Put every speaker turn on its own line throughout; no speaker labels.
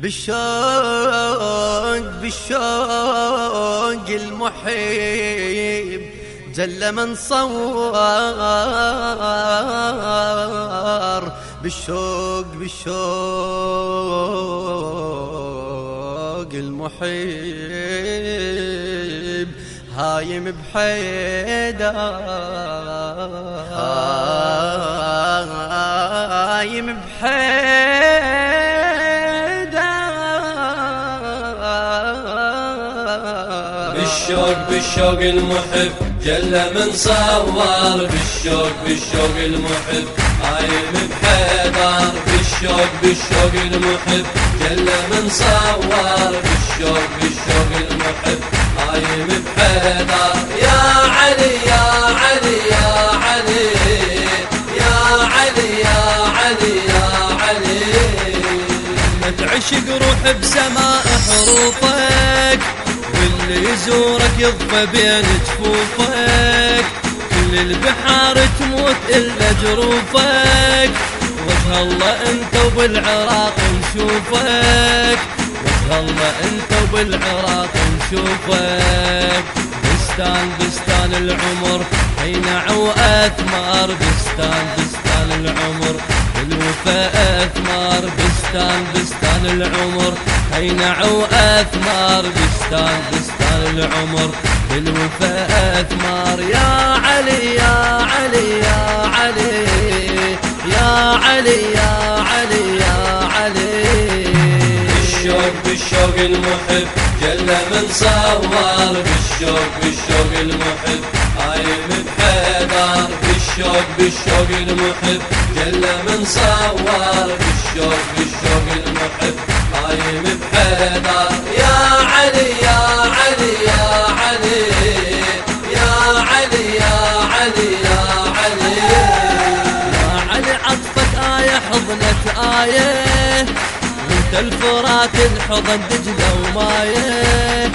بالشوق بالشوق المحيب جل من صور. بالشوق بالشوق المحيب هايم بحيدر. هايم بحيدر.
بالشوق بالشوق المحب. جل من صور بالشوق بالشوق المحب. هايم بحيدر بالشوق بالشوق المحب. جل من صور بالشوق بالشوق المحب. هايم بحيدر يا علي يا علي يا علي. يا علي يا علي يا علي.
تعشق روح حروفك يزورك يضفى بين جفوفك. كل البحار تموت إلا جروفك. وجه الله أنت وبالعراق نشوفك. وجه الله أنت وبالعراق نشوفك. بستان بستان العمر. حينع واثمار بستان بستان العمر. بالوفاء أثمار بستان بستان العمر. حينع واثمار بستان بستان العمر. بالوفاء أثمار يا علي يا علي يا علي. يا علي يا علي يا علي.
بالشوق بالشوق المحب. جل من صور بالشوق بالشوق المحب عايم بحيدر بالشوق بالشوق المحب. جل من صور بالشوق بالشوق المحب. عايم بحيدر يا علي يا علي يا علي. يا علي يا علي يا علي.
يا علي عطفك آية حضنك آية. الفرات الحضن دجلة وماية.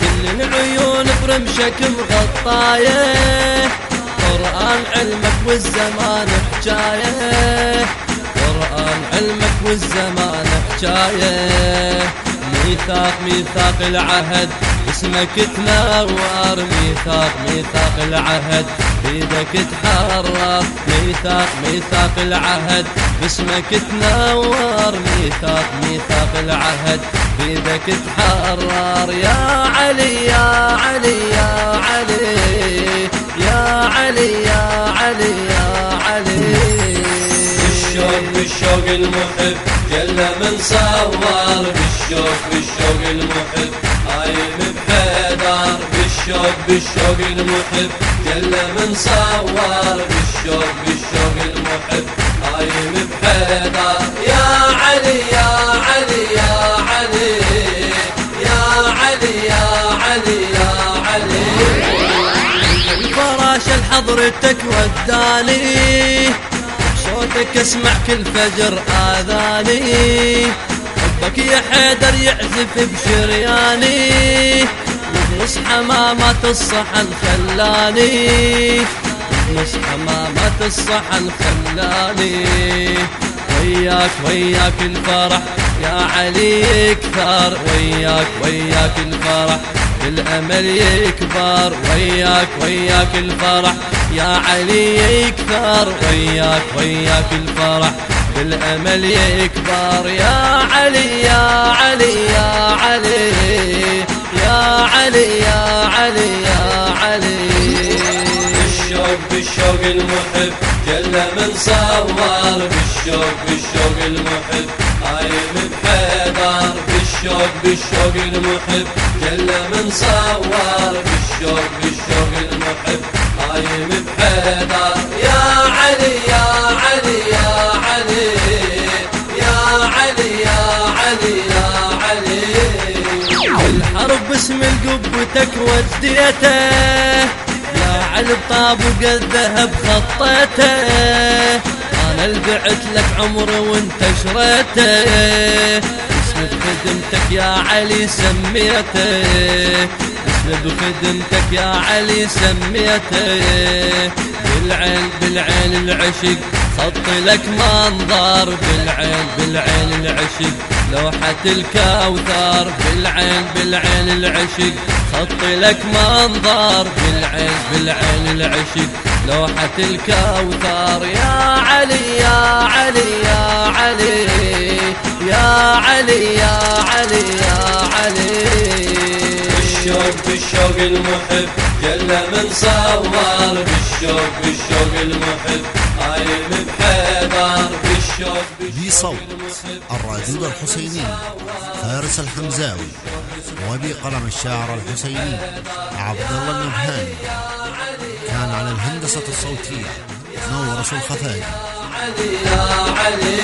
كل العيون برمشك مغطاية. قرآن علمك والزمان حجاية قرآن علمك والزمان حجاية ميثاق ميثاق العهد. اسمك تنور ميثاق ميثاق العهد. بيدك تحرر ميثاق ميثاق العهد. باسمك تنور ميثاق ميثاق العهد. بيدك تحرر يا علي يا علي يا علي. يا علي يا علي يا
بالشوق المحب. جل من صور بالشوق بالشوق المحب. عايم بحيدر بالشوق بالشوق المحب. جل من صور بالشوق بالشوق المحب. عايم بحيدر يا علي يا علي يا علي. يا علي يا علي يا علي.
الفراش لحضرتك وداني صوتك اسمع كل فجر آذاني. حبك يا حيدر يعزف بشرياني. وبنص حمامات الصحن خلاني وبنص حمامات الصحن خلاني وياك وياك الفرح يا علي يكثر وياك وياك الفرح الأمل يكبر. وياك وياك الفرح يا علي يكثر وياك وياك الفرح بالأمل يكبر. يا علي يا علي يا علي يا علي يا علي يا علي.
بالشوق بالشوق المحب جل من صور. بالشوق بالشوق المحب عايم بحيدر بالشوق بالشوق المحب جل من صور. بالشوق بالشوق المحب عايم بحيدر يا علي يا علي يا علي. يا علي يا علي يا علي.
الحرب باسم القبتك وديته. يا علب طاب وقد ذهب خطيته. أنا اللي لك عمري وانت شريته. اسم بخدمتك يا علي سميته. اسم بخدمتك يا علي سميته بالعين بالعين العشق خط لك منظر. بالعين بالعين العشق لوحة الكوثر. بالعين بالعين العشق خط لك منظر. بالعين بالعين العشق لوحة الكوثر. يا علي يا علي يا علي يا علي يا علي يا علي.
بالشوق بالشوق المحب. جل من صور بالشوق بالشوق المحب. عايم بحيدر بالشوق
بصوت الرادود الحسيني فارس الحمزاوي. وبقلم الشاعر الحسيني عبد الله النبهاني. كان على الهندسة الصوتية نورس الخفاجي
علي يا علي